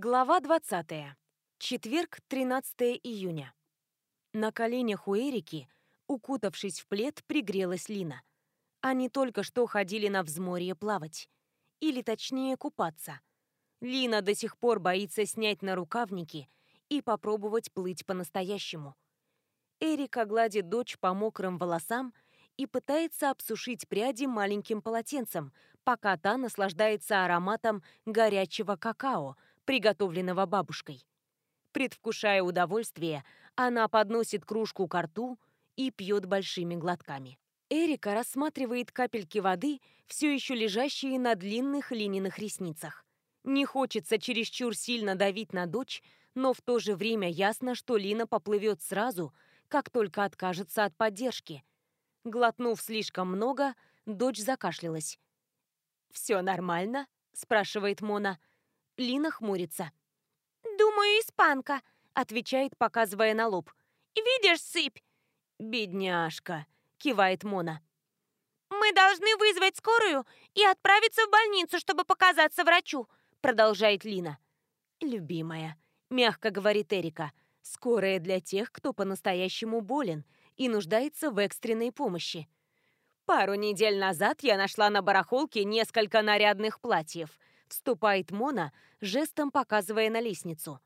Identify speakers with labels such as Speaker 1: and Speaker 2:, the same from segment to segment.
Speaker 1: Глава 20. Четверг, 13 июня. На коленях у Эрики, укутавшись в плед, пригрелась Лина. Они только что ходили на взморье плавать. Или точнее купаться. Лина до сих пор боится снять на рукавники и попробовать плыть по-настоящему. Эрика гладит дочь по мокрым волосам и пытается обсушить пряди маленьким полотенцем, пока та наслаждается ароматом горячего какао – приготовленного бабушкой. Предвкушая удовольствие, она подносит кружку к рту и пьет большими глотками. Эрика рассматривает капельки воды, все еще лежащие на длинных лининых ресницах. Не хочется чересчур сильно давить на дочь, но в то же время ясно, что Лина поплывет сразу, как только откажется от поддержки. Глотнув слишком много, дочь закашлялась. «Все нормально?» – спрашивает Мона. Лина хмурится.
Speaker 2: «Думаю, испанка», —
Speaker 1: отвечает, показывая на лоб.
Speaker 2: «Видишь сыпь?»
Speaker 1: «Бедняжка», — кивает Мона.
Speaker 2: «Мы должны вызвать скорую и отправиться в больницу, чтобы показаться врачу», — продолжает Лина.
Speaker 1: «Любимая», — мягко говорит Эрика, — «скорая для тех, кто по-настоящему болен и нуждается в экстренной помощи». Пару недель назад я нашла на барахолке несколько нарядных платьев. Вступает Мона, жестом показывая на лестницу.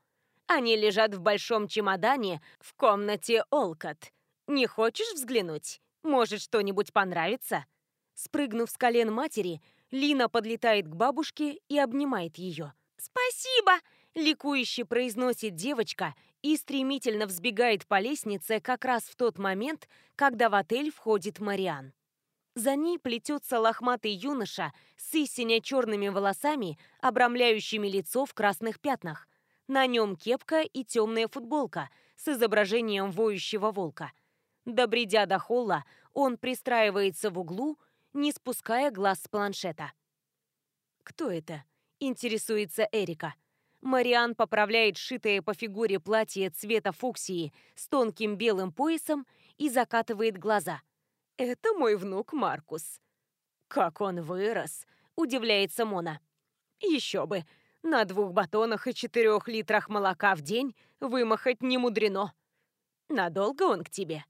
Speaker 1: Они лежат в большом чемодане в комнате Олкот. Не хочешь взглянуть? Может, что-нибудь понравится? Спрыгнув с колен матери, Лина подлетает к бабушке и обнимает ее.
Speaker 2: «Спасибо!»
Speaker 1: – ликующе произносит девочка и стремительно взбегает по лестнице как раз в тот момент, когда в отель входит Мариан. За ней плетется лохматый юноша с истине черными волосами, обрамляющими лицо в красных пятнах. На нем кепка и темная футболка с изображением воющего волка. Добредя до холла, он пристраивается в углу, не спуская глаз с планшета. «Кто это?» – интересуется Эрика. Мариан поправляет шитое по фигуре платье цвета фуксии с тонким белым поясом и закатывает глаза – «Это мой внук Маркус». «Как он вырос!» – удивляется Мона. «Еще бы! На двух батонах и четырех литрах молока в день вымахать не мудрено». «Надолго он к тебе?»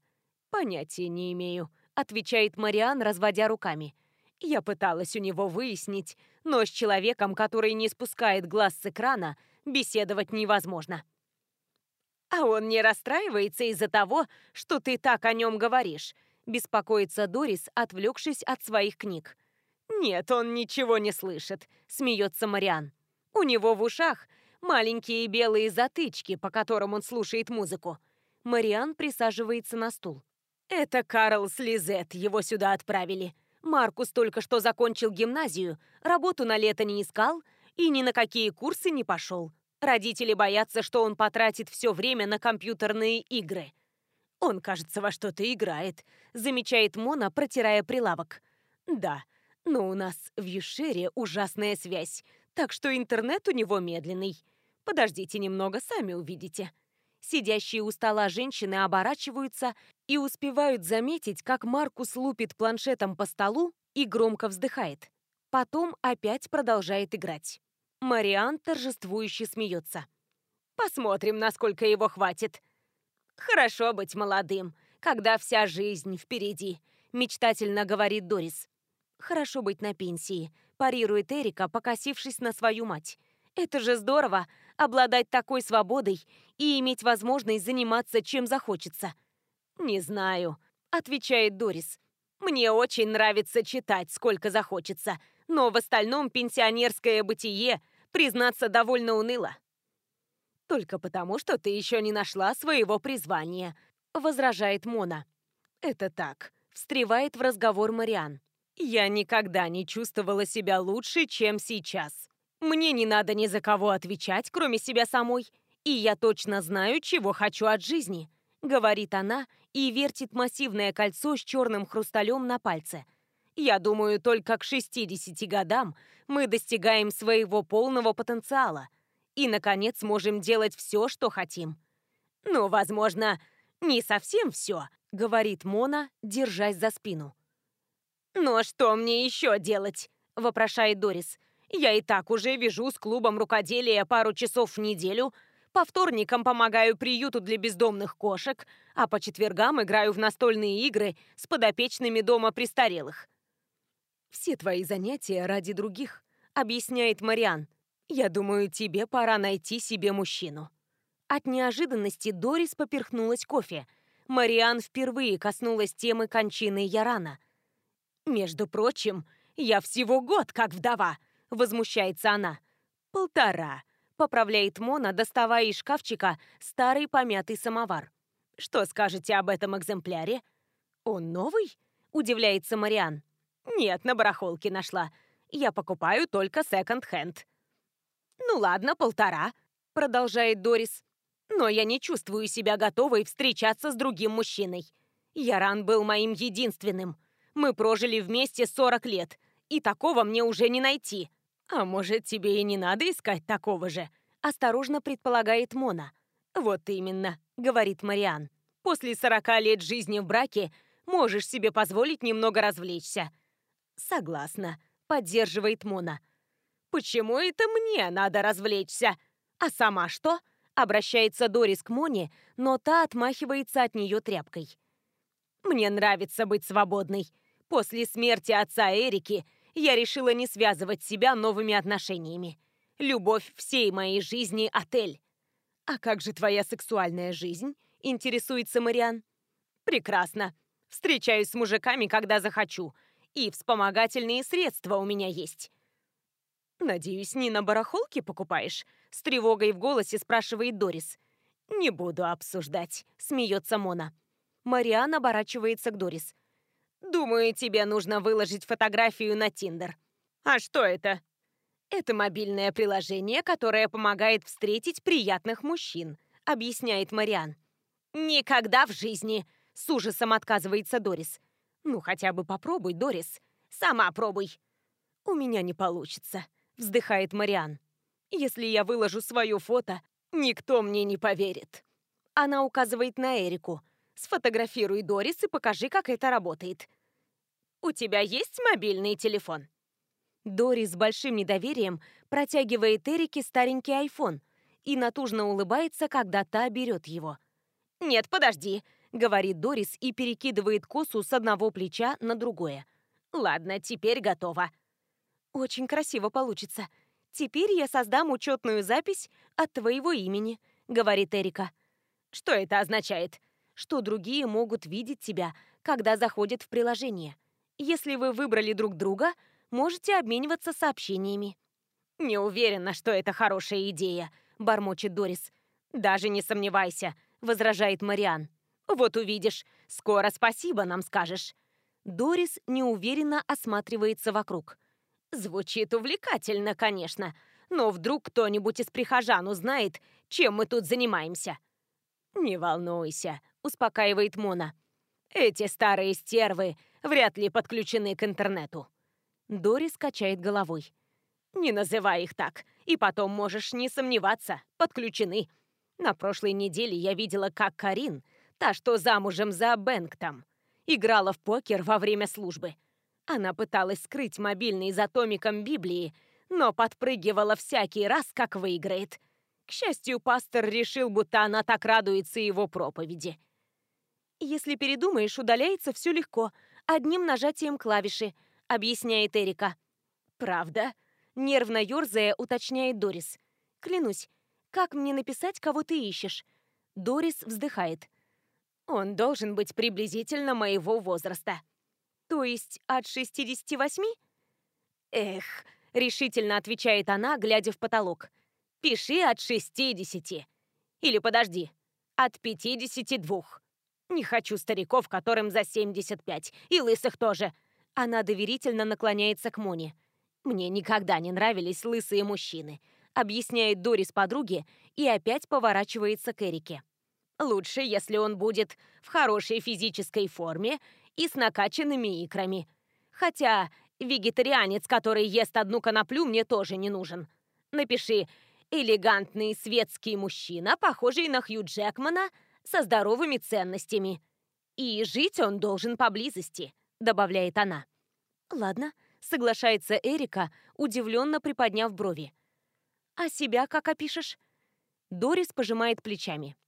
Speaker 1: «Понятия не имею», – отвечает Мариан, разводя руками. «Я пыталась у него выяснить, но с человеком, который не спускает глаз с экрана, беседовать невозможно». «А он не расстраивается из-за того, что ты так о нем говоришь?» Беспокоится Дорис, отвлекшись от своих книг. «Нет, он ничего не слышит», — смеется Мариан. «У него в ушах маленькие белые затычки, по которым он слушает музыку». Мариан присаживается на стул. «Это Карл Слизет, его сюда отправили. Маркус только что закончил гимназию, работу на лето не искал и ни на какие курсы не пошел. Родители боятся, что он потратит все время на компьютерные игры». «Он, кажется, во что-то играет», — замечает Мона, протирая прилавок. «Да, но у нас в Юшере ужасная связь, так что интернет у него медленный. Подождите немного, сами увидите». Сидящие у стола женщины оборачиваются и успевают заметить, как Маркус лупит планшетом по столу и громко вздыхает. Потом опять продолжает играть. Мариан торжествующе смеется. «Посмотрим, насколько его хватит», «Хорошо быть молодым, когда вся жизнь впереди», — мечтательно говорит Дорис. «Хорошо быть на пенсии», — парирует Эрика, покосившись на свою мать. «Это же здорово — обладать такой свободой и иметь возможность заниматься чем захочется». «Не знаю», — отвечает Дорис. «Мне очень нравится читать, сколько захочется, но в остальном пенсионерское бытие, признаться, довольно уныло. «Только потому, что ты еще не нашла своего призвания», — возражает Мона. «Это так», — встревает в разговор Мариан. «Я никогда не чувствовала себя лучше, чем сейчас. Мне не надо ни за кого отвечать, кроме себя самой, и я точно знаю, чего хочу от жизни», — говорит она и вертит массивное кольцо с черным хрусталем на пальце. «Я думаю, только к 60 годам мы достигаем своего полного потенциала, и, наконец, можем делать все, что хотим. Ну, возможно, не совсем все, говорит Мона, держась за спину. «Но что мне еще делать?» – вопрошает Дорис. Я и так уже вяжу с клубом рукоделия пару часов в неделю, по вторникам помогаю приюту для бездомных кошек, а по четвергам играю в настольные игры с подопечными дома престарелых. «Все твои занятия ради других», — объясняет Мариан. «Я думаю, тебе пора найти себе мужчину». От неожиданности Дорис поперхнулась кофе. Мариан впервые коснулась темы кончины Ярана. «Между прочим, я всего год как вдова», — возмущается она. «Полтора», — поправляет Мона, доставая из шкафчика старый помятый самовар. «Что скажете об этом экземпляре?» «Он новый?» — удивляется Мариан. «Нет, на барахолке нашла. Я покупаю только секонд-хенд». «Ну ладно, полтора», — продолжает Дорис. «Но я не чувствую себя готовой встречаться с другим мужчиной. Яран был моим единственным. Мы прожили вместе 40 лет, и такого мне уже не найти. А может, тебе и не надо искать такого же?» Осторожно предполагает Мона. «Вот именно», — говорит Мариан. «После 40 лет жизни в браке можешь себе позволить немного развлечься». «Согласна», — поддерживает Мона. «Почему это мне надо развлечься? А сама что?» Обращается Дорис к Моне, но та отмахивается от нее тряпкой. «Мне нравится быть свободной. После смерти отца Эрики я решила не связывать себя новыми отношениями. Любовь всей моей жизни – отель. А как же твоя сексуальная жизнь? Интересуется Мариан. Прекрасно. Встречаюсь с мужиками, когда захочу. И вспомогательные средства у меня есть. Надеюсь, не на барахолке покупаешь? С тревогой в голосе спрашивает Дорис. Не буду обсуждать, смеется Мона. Мариан оборачивается к Дорис. Думаю, тебе нужно выложить фотографию на Тиндер. А что это? Это мобильное приложение, которое помогает встретить приятных мужчин, объясняет Мариан. Никогда в жизни, с ужасом отказывается Дорис. Ну, хотя бы попробуй, Дорис. Сама пробуй. У меня не получится, вздыхает Мариан. Если я выложу свое фото, никто мне не поверит. Она указывает на Эрику. Сфотографируй Дорис и покажи, как это работает. У тебя есть мобильный телефон? Дорис с большим недоверием протягивает Эрике старенький айфон и натужно улыбается, когда та берет его. «Нет, подожди», — говорит Дорис и перекидывает косу с одного плеча на другое. «Ладно, теперь готово». «Очень красиво получится. Теперь я создам учетную запись от твоего имени», — говорит Эрика. «Что это означает?» «Что другие могут видеть тебя, когда заходят в приложение. Если вы выбрали друг друга, можете обмениваться сообщениями». «Не уверена, что это хорошая идея», — бормочет Дорис. «Даже не сомневайся», — возражает Мариан. «Вот увидишь. Скоро спасибо нам скажешь». Дорис неуверенно осматривается вокруг. Звучит увлекательно, конечно, но вдруг кто-нибудь из прихожан узнает, чем мы тут занимаемся. «Не волнуйся», — успокаивает Мона. «Эти старые стервы вряд ли подключены к интернету». Дорис качает головой. «Не называй их так, и потом можешь не сомневаться, подключены. На прошлой неделе я видела, как Карин, та, что замужем за Бэнктом, играла в покер во время службы. Она пыталась скрыть мобильный за томиком Библии, но подпрыгивала всякий раз, как выиграет. К счастью, пастор решил, будто она так радуется его проповеди. «Если передумаешь, удаляется все легко, одним нажатием клавиши», — объясняет Эрика. «Правда?» — нервно ерзая, уточняет Дорис. «Клянусь, как мне написать, кого ты ищешь?» Дорис вздыхает. «Он должен быть приблизительно моего возраста». То есть от 68? Эх, решительно отвечает она, глядя в потолок. Пиши от 60. Или подожди, от 52. Не хочу стариков, которым за 75, и лысых тоже. Она доверительно наклоняется к Моне. Мне никогда не нравились лысые мужчины, объясняет Дорис подруге и опять поворачивается к Эрике. Лучше, если он будет в хорошей физической форме и с накачанными икрами. Хотя вегетарианец, который ест одну коноплю, мне тоже не нужен. Напиши «элегантный светский мужчина, похожий на Хью Джекмана, со здоровыми ценностями». И жить он должен поблизости, добавляет она. Ладно, Соглашается Эрика, удивленно приподняв брови. А себя как опишешь? Дорис пожимает плечами.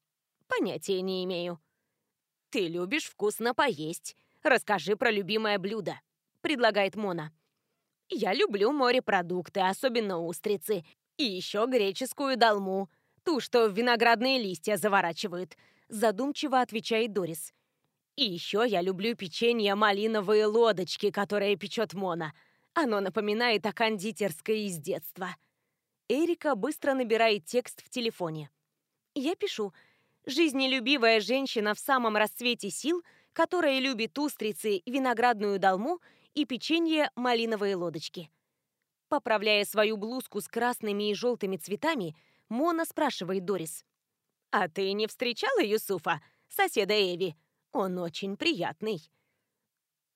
Speaker 1: Понятия не имею. Ты любишь вкусно поесть. Расскажи про любимое блюдо, предлагает Мона. Я люблю морепродукты, особенно устрицы, и еще греческую долму, ту, что в виноградные листья заворачивают, задумчиво отвечает Дорис. И еще я люблю печенье малиновые лодочки, которые печет Мона. Оно напоминает о кондитерской из детства. Эрика быстро набирает текст в телефоне. Я пишу. Жизнелюбивая женщина в самом расцвете сил, которая любит устрицы, виноградную долму и печенье малиновые лодочки. Поправляя свою блузку с красными и желтыми цветами, Мона спрашивает Дорис. «А ты не встречала Юсуфа, соседа Эви? Он очень приятный».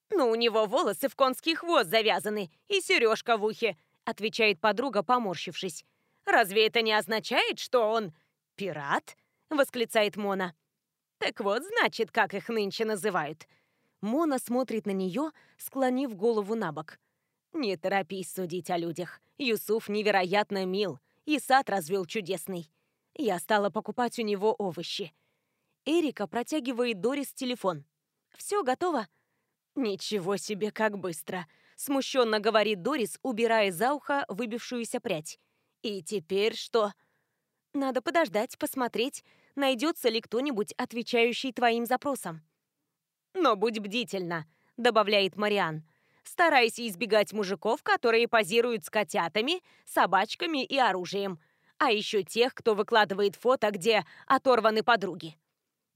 Speaker 1: «Ну, у него волосы в конский хвост завязаны и сережка в ухе», отвечает подруга, поморщившись. «Разве это не означает, что он пират?» восклицает Мона. «Так вот, значит, как их нынче называют». Мона смотрит на нее, склонив голову на бок. «Не торопись судить о людях. Юсуф невероятно мил, и сад развел чудесный. Я стала покупать у него овощи». Эрика протягивает Дорис телефон. «Все готово?» «Ничего себе, как быстро!» Смущенно говорит Дорис, убирая за ухо выбившуюся прядь. «И теперь что?» «Надо подождать, посмотреть, найдется ли кто-нибудь, отвечающий твоим запросам». «Но будь бдительна», — добавляет Мариан. «Старайся избегать мужиков, которые позируют с котятами, собачками и оружием, а еще тех, кто выкладывает фото, где оторваны подруги.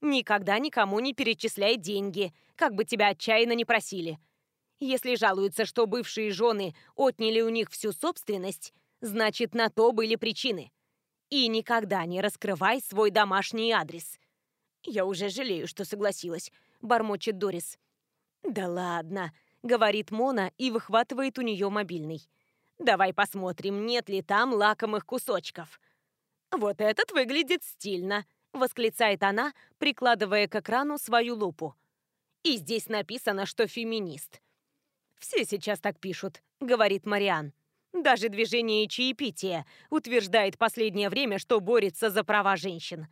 Speaker 1: Никогда никому не перечисляй деньги, как бы тебя отчаянно не просили. Если жалуются, что бывшие жены отняли у них всю собственность, значит, на то были причины. И никогда не раскрывай свой домашний адрес. Я уже жалею, что согласилась, бормочет Дорис. Да ладно, говорит Мона и выхватывает у нее мобильный. Давай посмотрим, нет ли там лакомых кусочков. Вот этот выглядит стильно, восклицает она, прикладывая к экрану свою лупу. И здесь написано, что феминист. «Все сейчас так пишут», — говорит Мариан. «Даже движение чаепития утверждает последнее время, что борется за права женщин».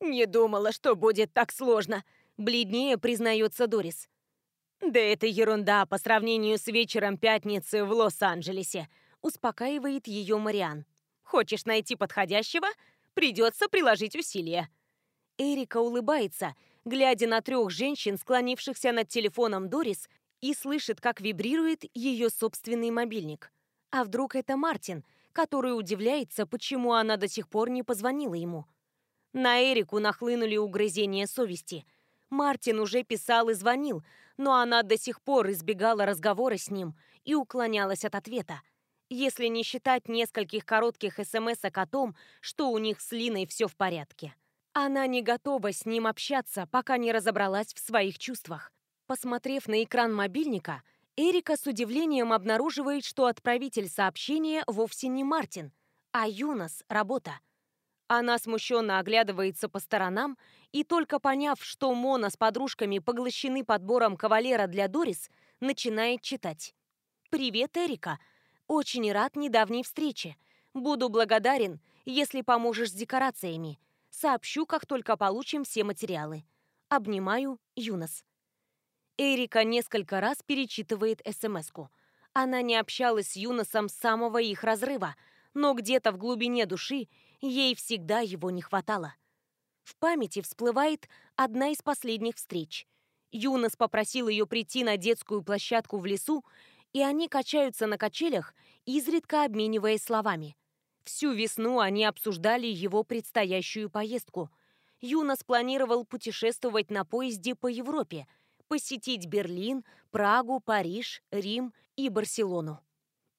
Speaker 1: «Не думала, что будет так сложно», — бледнее признается Дорис. «Да это ерунда по сравнению с вечером пятницы в Лос-Анджелесе», — успокаивает ее Мариан. «Хочешь найти подходящего? Придется приложить усилия». Эрика улыбается, глядя на трех женщин, склонившихся над телефоном Дорис и слышит, как вибрирует ее собственный мобильник. А вдруг это Мартин, который удивляется, почему она до сих пор не позвонила ему. На Эрику нахлынули угрызения совести. Мартин уже писал и звонил, но она до сих пор избегала разговора с ним и уклонялась от ответа. Если не считать нескольких коротких смс о том, что у них с Линой все в порядке. Она не готова с ним общаться, пока не разобралась в своих чувствах. Посмотрев на экран мобильника, Эрика с удивлением обнаруживает, что отправитель сообщения вовсе не Мартин, а Юнос, работа. Она смущенно оглядывается по сторонам и, только поняв, что Мона с подружками поглощены подбором кавалера для Дорис, начинает читать. «Привет, Эрика. Очень рад недавней встрече. Буду благодарен, если поможешь с декорациями. Сообщу, как только получим все материалы. Обнимаю, Юнос». Эрика несколько раз перечитывает СМС-ку. Она не общалась с Юносом с самого их разрыва, но где-то в глубине души ей всегда его не хватало. В памяти всплывает одна из последних встреч. Юнос попросил ее прийти на детскую площадку в лесу, и они качаются на качелях, изредка обмениваясь словами. Всю весну они обсуждали его предстоящую поездку. Юнос планировал путешествовать на поезде по Европе – посетить Берлин, Прагу, Париж, Рим и Барселону.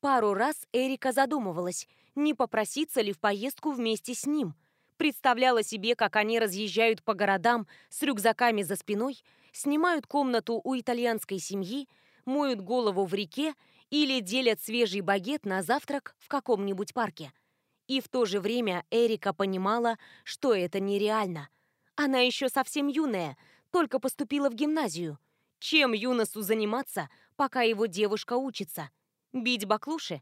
Speaker 1: Пару раз Эрика задумывалась, не попроситься ли в поездку вместе с ним. Представляла себе, как они разъезжают по городам с рюкзаками за спиной, снимают комнату у итальянской семьи, моют голову в реке или делят свежий багет на завтрак в каком-нибудь парке. И в то же время Эрика понимала, что это нереально. Она еще совсем юная, только поступила в гимназию. Чем Юносу заниматься, пока его девушка учится? Бить баклуши?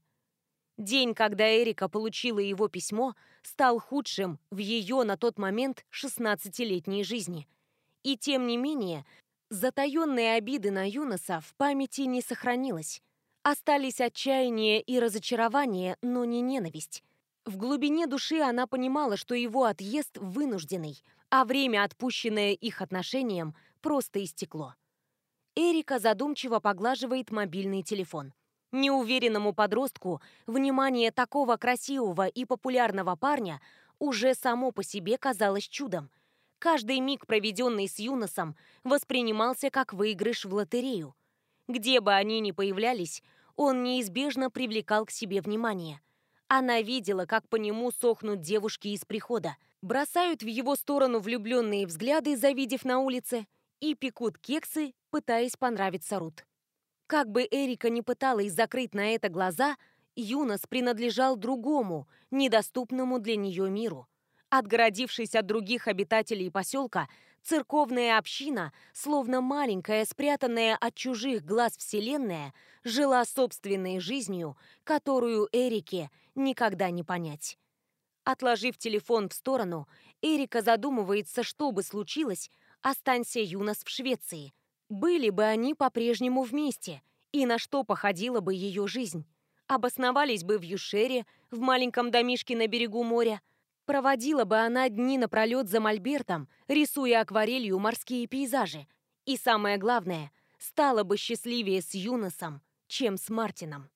Speaker 1: День, когда Эрика получила его письмо, стал худшим в ее на тот момент 16-летней жизни. И тем не менее, затаенные обиды на Юноса в памяти не сохранилось. Остались отчаяние и разочарование, но не ненависть. В глубине души она понимала, что его отъезд вынужденный, а время, отпущенное их отношениям, просто истекло. Эрика задумчиво поглаживает мобильный телефон. Неуверенному подростку внимание такого красивого и популярного парня уже само по себе казалось чудом. Каждый миг, проведенный с Юносом, воспринимался как выигрыш в лотерею. Где бы они ни появлялись, он неизбежно привлекал к себе внимание. Она видела, как по нему сохнут девушки из прихода, бросают в его сторону влюбленные взгляды, завидев на улице, и пекут кексы, пытаясь понравиться Рут. Как бы Эрика не пыталась закрыть на это глаза, Юнос принадлежал другому, недоступному для нее миру. Отгородившись от других обитателей поселка, церковная община, словно маленькая, спрятанная от чужих глаз вселенная, жила собственной жизнью, которую Эрике никогда не понять. Отложив телефон в сторону, Эрика задумывается, что бы случилось, останься Юнос в Швеции. Были бы они по-прежнему вместе, и на что походила бы ее жизнь? Обосновались бы в Юшере, в маленьком домишке на берегу моря. Проводила бы она дни напролет за мольбертом, рисуя акварелью морские пейзажи. И самое главное, стала бы счастливее с Юносом, чем с Мартином.